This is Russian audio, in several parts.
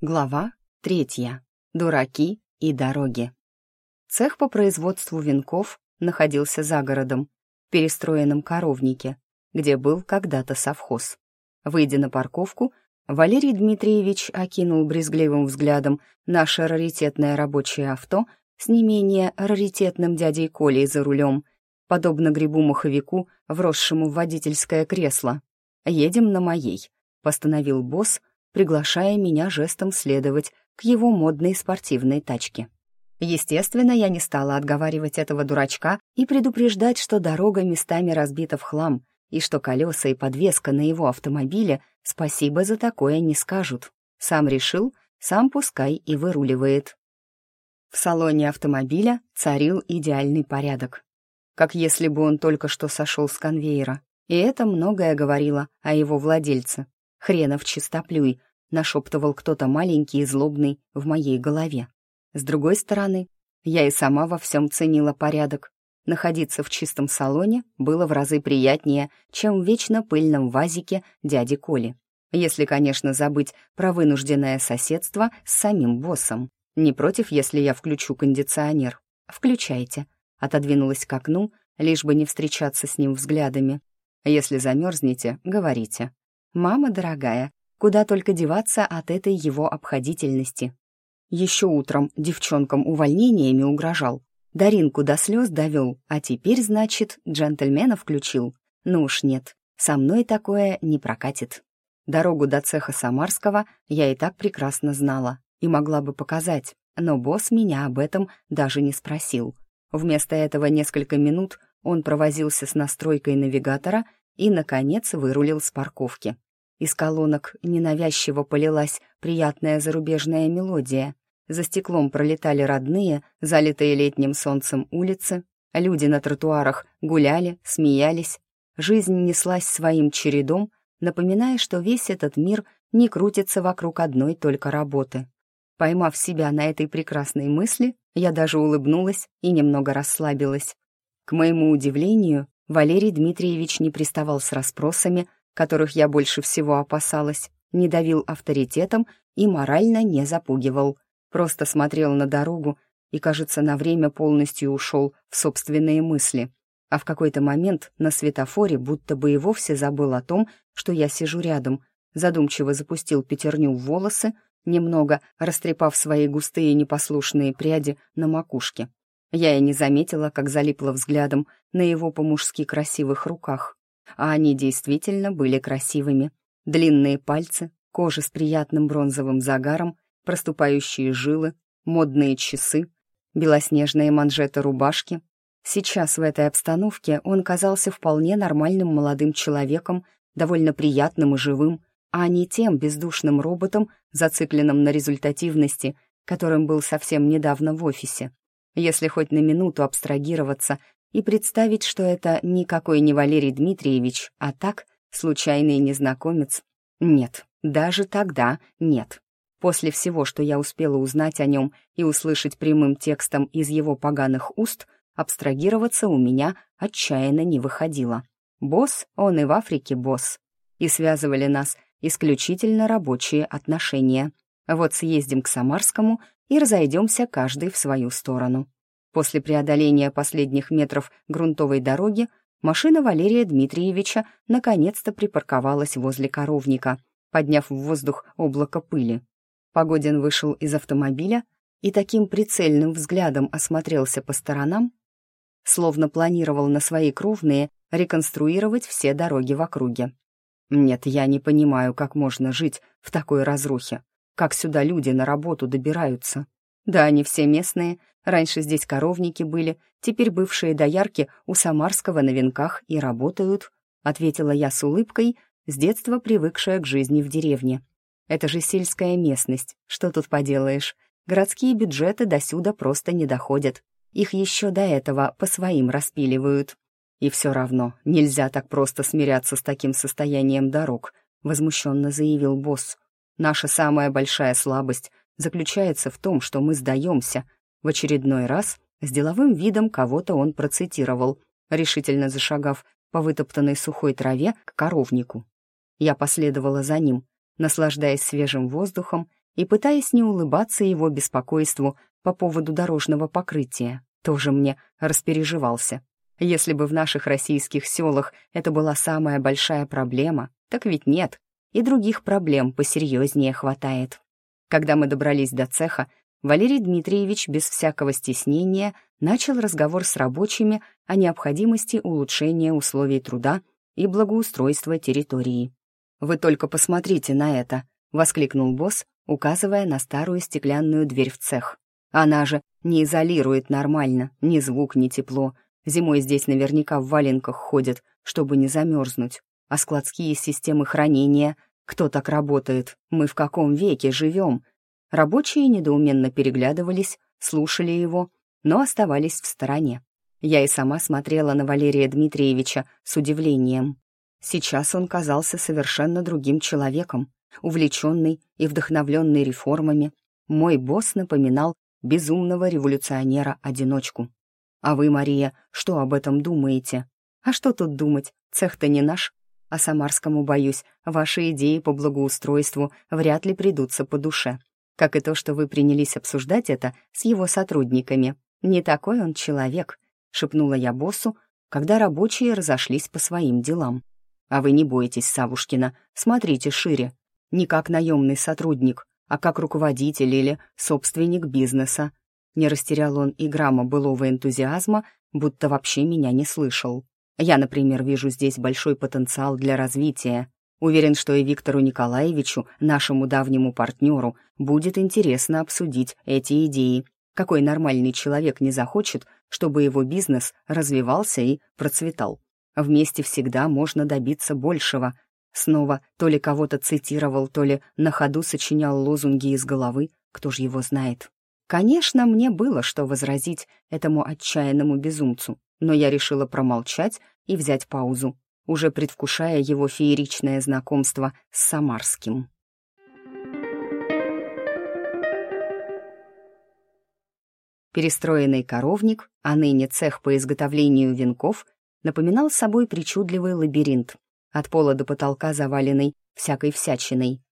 Глава третья. Дураки и дороги. Цех по производству венков находился за городом, в перестроенном коровнике, где был когда-то совхоз. Выйдя на парковку, Валерий Дмитриевич окинул брезгливым взглядом наше раритетное рабочее авто с не менее раритетным дядей Колей за рулем, подобно грибу-маховику, вросшему в водительское кресло. «Едем на моей», — постановил босс, приглашая меня жестом следовать к его модной спортивной тачке. Естественно, я не стала отговаривать этого дурачка и предупреждать, что дорога местами разбита в хлам, и что колеса и подвеска на его автомобиле спасибо за такое не скажут. Сам решил, сам пускай и выруливает. В салоне автомобиля царил идеальный порядок. Как если бы он только что сошел с конвейера. И это многое говорило о его владельце. «Хренов чистоплюй», — нашептывал кто-то маленький и злобный в моей голове. С другой стороны, я и сама во всем ценила порядок. Находиться в чистом салоне было в разы приятнее, чем в вечно пыльном вазике дяди Коли. Если, конечно, забыть про вынужденное соседство с самим боссом. Не против, если я включу кондиционер. Включайте. Отодвинулась к окну, лишь бы не встречаться с ним взглядами. Если замерзнете, говорите. «Мама дорогая, куда только деваться от этой его обходительности?» Еще утром девчонкам увольнениями угрожал. Даринку до слез довел, а теперь, значит, джентльмена включил. Ну уж нет, со мной такое не прокатит. Дорогу до цеха Самарского я и так прекрасно знала и могла бы показать, но босс меня об этом даже не спросил. Вместо этого несколько минут он провозился с настройкой навигатора и, наконец, вырулил с парковки. Из колонок ненавязчиво полилась приятная зарубежная мелодия. За стеклом пролетали родные, залитые летним солнцем улицы. Люди на тротуарах гуляли, смеялись. Жизнь неслась своим чередом, напоминая, что весь этот мир не крутится вокруг одной только работы. Поймав себя на этой прекрасной мысли, я даже улыбнулась и немного расслабилась. К моему удивлению, Валерий Дмитриевич не приставал с расспросами, которых я больше всего опасалась, не давил авторитетом и морально не запугивал. Просто смотрел на дорогу и, кажется, на время полностью ушел в собственные мысли. А в какой-то момент на светофоре будто бы и вовсе забыл о том, что я сижу рядом, задумчиво запустил пятерню в волосы, немного растрепав свои густые непослушные пряди на макушке. Я и не заметила, как залипла взглядом на его по-мужски красивых руках. А они действительно были красивыми. Длинные пальцы, кожа с приятным бронзовым загаром, проступающие жилы, модные часы, белоснежные манжеты рубашки. Сейчас в этой обстановке он казался вполне нормальным молодым человеком, довольно приятным и живым, а не тем бездушным роботом, зацикленным на результативности, которым был совсем недавно в офисе. Если хоть на минуту абстрагироваться и представить, что это никакой не Валерий Дмитриевич, а так, случайный незнакомец, нет, даже тогда нет. После всего, что я успела узнать о нем и услышать прямым текстом из его поганых уст, абстрагироваться у меня отчаянно не выходило. Босс, он и в Африке босс. И связывали нас исключительно рабочие отношения. Вот съездим к Самарскому и разойдемся каждый в свою сторону. После преодоления последних метров грунтовой дороги машина Валерия Дмитриевича наконец-то припарковалась возле коровника, подняв в воздух облако пыли. Погодин вышел из автомобиля и таким прицельным взглядом осмотрелся по сторонам, словно планировал на свои кровные реконструировать все дороги в округе. Нет, я не понимаю, как можно жить в такой разрухе. Как сюда люди на работу добираются? Да, они все местные. Раньше здесь коровники были, теперь бывшие доярки у Самарского на венках и работают, ответила я с улыбкой, с детства привыкшая к жизни в деревне. Это же сельская местность, что тут поделаешь? Городские бюджеты досюда просто не доходят. Их еще до этого по своим распиливают. И все равно нельзя так просто смиряться с таким состоянием дорог, возмущенно заявил босс. Наша самая большая слабость заключается в том, что мы сдаемся. В очередной раз с деловым видом кого-то он процитировал, решительно зашагав по вытоптанной сухой траве к коровнику. Я последовала за ним, наслаждаясь свежим воздухом и пытаясь не улыбаться его беспокойству по поводу дорожного покрытия. Тоже мне распереживался. Если бы в наших российских селах это была самая большая проблема, так ведь нет, и других проблем посерьезнее хватает. Когда мы добрались до цеха, Валерий Дмитриевич без всякого стеснения начал разговор с рабочими о необходимости улучшения условий труда и благоустройства территории. «Вы только посмотрите на это!» — воскликнул босс, указывая на старую стеклянную дверь в цех. «Она же не изолирует нормально, ни звук, ни тепло. Зимой здесь наверняка в валенках ходят, чтобы не замерзнуть. А складские системы хранения... Кто так работает? Мы в каком веке живем?» Рабочие недоуменно переглядывались, слушали его, но оставались в стороне. Я и сама смотрела на Валерия Дмитриевича с удивлением. Сейчас он казался совершенно другим человеком, увлеченный и вдохновленный реформами. Мой босс напоминал безумного революционера-одиночку. А вы, Мария, что об этом думаете? А что тут думать? Цех-то не наш. А Самарскому, боюсь, ваши идеи по благоустройству вряд ли придутся по душе как и то, что вы принялись обсуждать это с его сотрудниками. Не такой он человек», — шепнула я боссу, когда рабочие разошлись по своим делам. «А вы не бойтесь, Савушкина, смотрите шире. Не как наемный сотрудник, а как руководитель или собственник бизнеса». Не растерял он и грамма былого энтузиазма, будто вообще меня не слышал. «Я, например, вижу здесь большой потенциал для развития. Уверен, что и Виктору Николаевичу, нашему давнему партнеру, будет интересно обсудить эти идеи. Какой нормальный человек не захочет, чтобы его бизнес развивался и процветал? Вместе всегда можно добиться большего. Снова то ли кого-то цитировал, то ли на ходу сочинял лозунги из головы, кто ж его знает. Конечно, мне было что возразить этому отчаянному безумцу, но я решила промолчать и взять паузу уже предвкушая его фееричное знакомство с Самарским. Перестроенный коровник, а ныне цех по изготовлению венков, напоминал собой причудливый лабиринт, от пола до потолка заваленный всякой всячиной.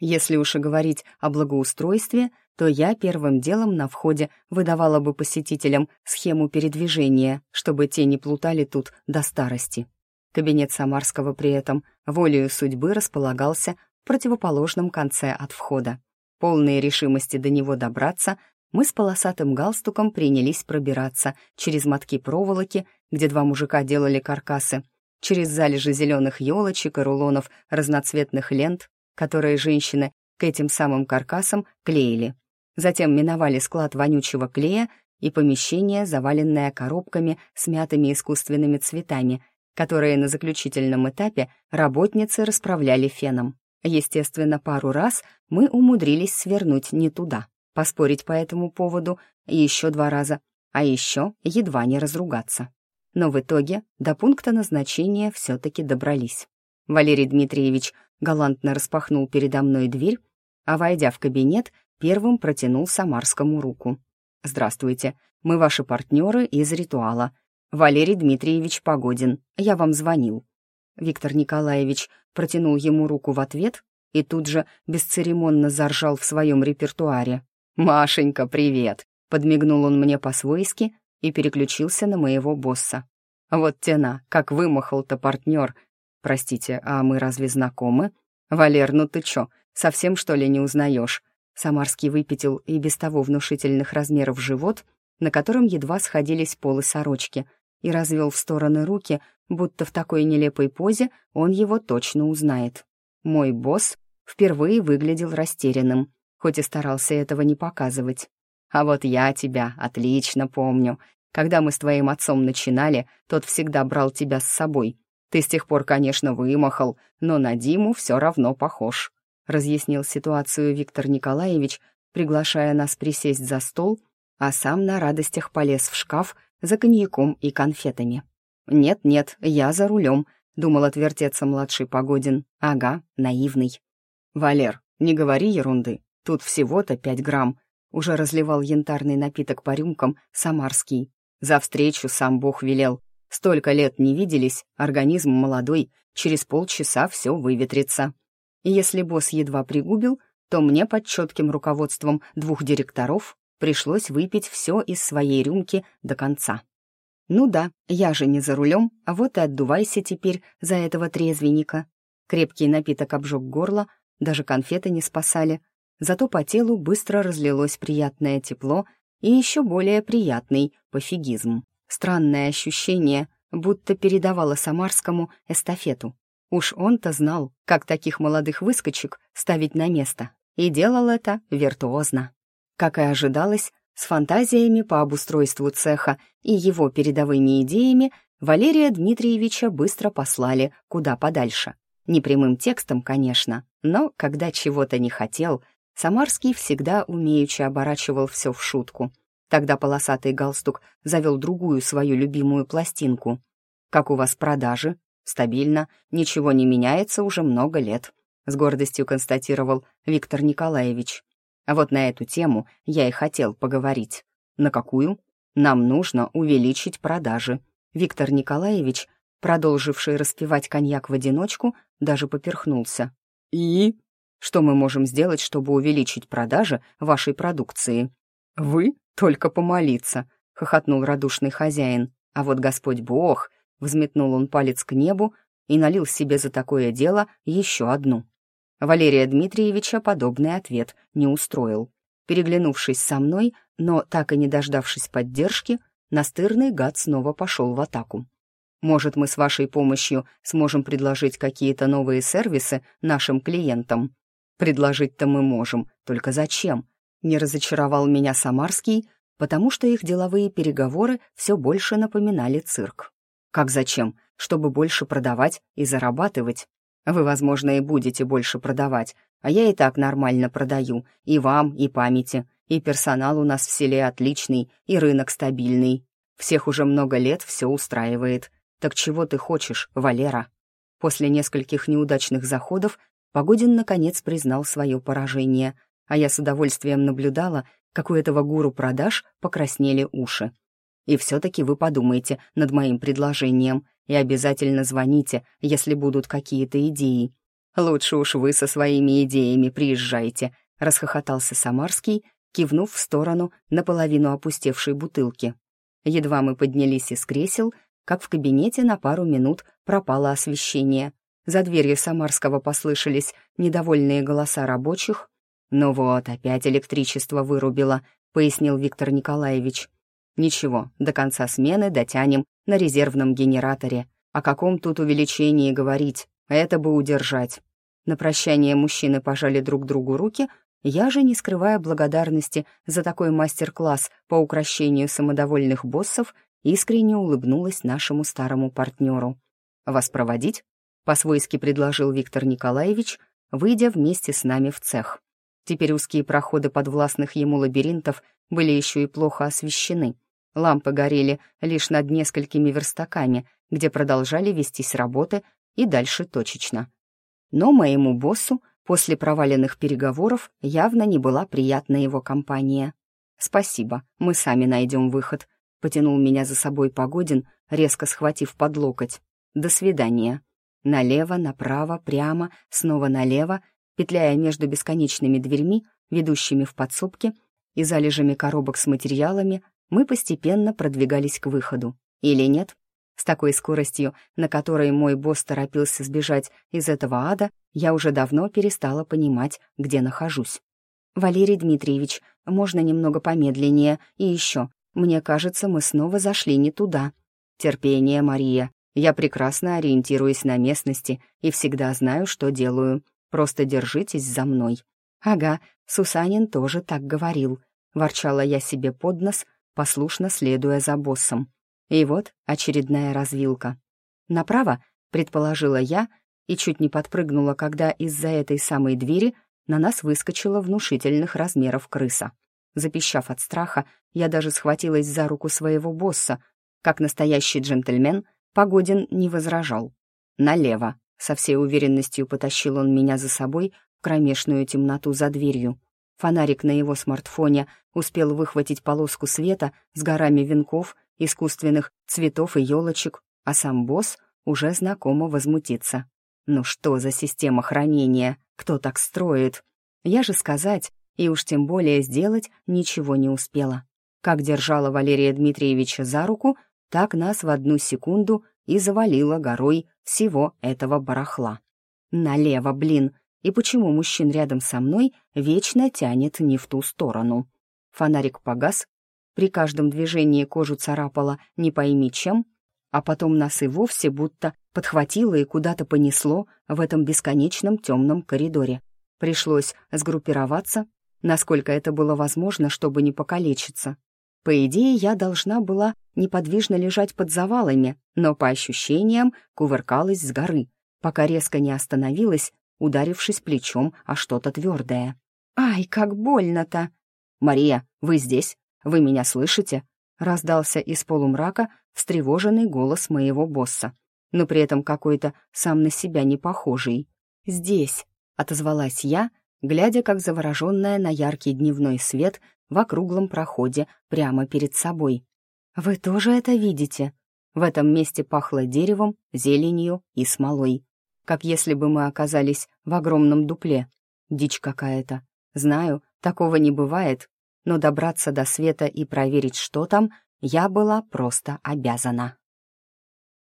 Если уж и говорить о благоустройстве, то я первым делом на входе выдавала бы посетителям схему передвижения, чтобы те не плутали тут до старости. Кабинет Самарского при этом волею судьбы располагался в противоположном конце от входа. Полные решимости до него добраться, мы с полосатым галстуком принялись пробираться через мотки проволоки, где два мужика делали каркасы, через залежи зеленых елочек и рулонов разноцветных лент, которые женщины к этим самым каркасам клеили. Затем миновали склад вонючего клея и помещение, заваленное коробками с мятыми искусственными цветами — которые на заключительном этапе работницы расправляли феном. Естественно, пару раз мы умудрились свернуть не туда, поспорить по этому поводу еще два раза, а еще едва не разругаться. Но в итоге до пункта назначения все-таки добрались. Валерий Дмитриевич галантно распахнул передо мной дверь, а, войдя в кабинет, первым протянул Самарскому руку. «Здравствуйте, мы ваши партнеры из «Ритуала», «Валерий Дмитриевич Погодин, я вам звонил». Виктор Николаевич протянул ему руку в ответ и тут же бесцеремонно заржал в своем репертуаре. «Машенька, привет!» — подмигнул он мне по-свойски и переключился на моего босса. «Вот тена, как вымахал-то партнер. Простите, а мы разве знакомы? Валер, ну ты чё, совсем что ли не узнаешь?» Самарский выпятил и без того внушительных размеров живот, на котором едва сходились полы сорочки — и развел в стороны руки, будто в такой нелепой позе он его точно узнает. Мой босс впервые выглядел растерянным, хоть и старался этого не показывать. «А вот я тебя отлично помню. Когда мы с твоим отцом начинали, тот всегда брал тебя с собой. Ты с тех пор, конечно, вымахал, но на Диму все равно похож», — разъяснил ситуацию Виктор Николаевич, приглашая нас присесть за стол, а сам на радостях полез в шкаф за коньяком и конфетами. «Нет-нет, я за рулем», — думал отвертеться младший Погодин. «Ага, наивный». «Валер, не говори ерунды, тут всего-то пять грамм», — уже разливал янтарный напиток по рюмкам Самарский. «За встречу сам Бог велел. Столько лет не виделись, организм молодой, через полчаса все выветрится». Если босс едва пригубил, то мне под четким руководством двух директоров пришлось выпить все из своей рюмки до конца. Ну да, я же не за рулем, а вот и отдувайся теперь за этого трезвенника. Крепкий напиток обжег горло, даже конфеты не спасали, зато по телу быстро разлилось приятное тепло и еще более приятный пофигизм. Странное ощущение, будто передавала Самарскому эстафету. Уж он-то знал, как таких молодых выскочек ставить на место, и делал это виртуозно. Как и ожидалось, с фантазиями по обустройству цеха и его передовыми идеями Валерия Дмитриевича быстро послали куда подальше. Не прямым текстом, конечно, но когда чего-то не хотел, Самарский всегда умеючи оборачивал все в шутку. Тогда полосатый галстук завел другую свою любимую пластинку. «Как у вас продажи?» «Стабильно, ничего не меняется уже много лет», — с гордостью констатировал Виктор Николаевич. А вот на эту тему я и хотел поговорить. На какую? Нам нужно увеличить продажи. Виктор Николаевич, продолживший распивать коньяк в одиночку, даже поперхнулся. И? Что мы можем сделать, чтобы увеличить продажи вашей продукции? Вы? Только помолиться, хохотнул радушный хозяин. А вот Господь Бог, взметнул он палец к небу и налил себе за такое дело еще одну. Валерия Дмитриевича подобный ответ не устроил. Переглянувшись со мной, но так и не дождавшись поддержки, настырный гад снова пошел в атаку. «Может, мы с вашей помощью сможем предложить какие-то новые сервисы нашим клиентам?» «Предложить-то мы можем, только зачем?» Не разочаровал меня Самарский, потому что их деловые переговоры все больше напоминали цирк. «Как зачем? Чтобы больше продавать и зарабатывать. Вы, возможно, и будете больше продавать, а я и так нормально продаю, и вам, и памяти, и персонал у нас в селе отличный, и рынок стабильный. Всех уже много лет все устраивает. Так чего ты хочешь, Валера?» После нескольких неудачных заходов Погодин наконец признал свое поражение, а я с удовольствием наблюдала, как у этого гуру продаж покраснели уши. И все-таки вы подумайте над моим предложением и обязательно звоните, если будут какие-то идеи. Лучше уж вы со своими идеями приезжайте», — расхохотался Самарский, кивнув в сторону наполовину опустевшей бутылки. Едва мы поднялись из кресел, как в кабинете на пару минут пропало освещение. За дверью Самарского послышались недовольные голоса рабочих. «Ну вот, опять электричество вырубило», — пояснил Виктор Николаевич. Ничего, до конца смены дотянем на резервном генераторе. О каком тут увеличении говорить? Это бы удержать. На прощание мужчины пожали друг другу руки, я же, не скрывая благодарности за такой мастер-класс по укрощению самодовольных боссов, искренне улыбнулась нашему старому партнеру. «Вас проводить?» — по-свойски предложил Виктор Николаевич, выйдя вместе с нами в цех. Теперь узкие проходы подвластных ему лабиринтов были еще и плохо освещены, Лампы горели лишь над несколькими верстаками, где продолжали вестись работы и дальше точечно. Но моему боссу после проваленных переговоров явно не была приятна его компания. «Спасибо, мы сами найдем выход», — потянул меня за собой Погодин, резко схватив под локоть. «До свидания». Налево, направо, прямо, снова налево, петляя между бесконечными дверьми, ведущими в подсобки, и залежами коробок с материалами, мы постепенно продвигались к выходу. Или нет? С такой скоростью, на которой мой босс торопился сбежать из этого ада, я уже давно перестала понимать, где нахожусь. «Валерий Дмитриевич, можно немного помедленнее? И еще, мне кажется, мы снова зашли не туда». «Терпение, Мария. Я прекрасно ориентируюсь на местности и всегда знаю, что делаю. Просто держитесь за мной». «Ага, Сусанин тоже так говорил», — ворчала я себе под нос, послушно следуя за боссом. И вот очередная развилка. Направо, предположила я, и чуть не подпрыгнула, когда из-за этой самой двери на нас выскочила внушительных размеров крыса. Запищав от страха, я даже схватилась за руку своего босса. Как настоящий джентльмен, Погодин не возражал. «Налево», — со всей уверенностью потащил он меня за собой в кромешную темноту за дверью. Фонарик на его смартфоне успел выхватить полоску света с горами венков, искусственных цветов и елочек, а сам босс уже знакомо возмутиться. «Ну что за система хранения? Кто так строит?» Я же сказать, и уж тем более сделать, ничего не успела. Как держала Валерия Дмитриевича за руку, так нас в одну секунду и завалила горой всего этого барахла. Налево, блин! И почему мужчин рядом со мной вечно тянет не в ту сторону? Фонарик погас, при каждом движении кожу царапала не пойми чем, а потом нас и вовсе будто подхватило и куда-то понесло в этом бесконечном темном коридоре. Пришлось сгруппироваться, насколько это было возможно, чтобы не покалечиться. По идее, я должна была неподвижно лежать под завалами, но по ощущениям кувыркалась с горы, пока резко не остановилась, ударившись плечом о что-то твердое. «Ай, как больно-то!» «Мария, вы здесь? Вы меня слышите?» раздался из полумрака встревоженный голос моего босса, но при этом какой-то сам на себя не похожий. «Здесь», — отозвалась я, глядя, как завороженная на яркий дневной свет в округлом проходе прямо перед собой. «Вы тоже это видите?» В этом месте пахло деревом, зеленью и смолой. Как если бы мы оказались в огромном дупле. Дичь какая-то. Знаю, такого не бывает, но добраться до света и проверить, что там, я была просто обязана.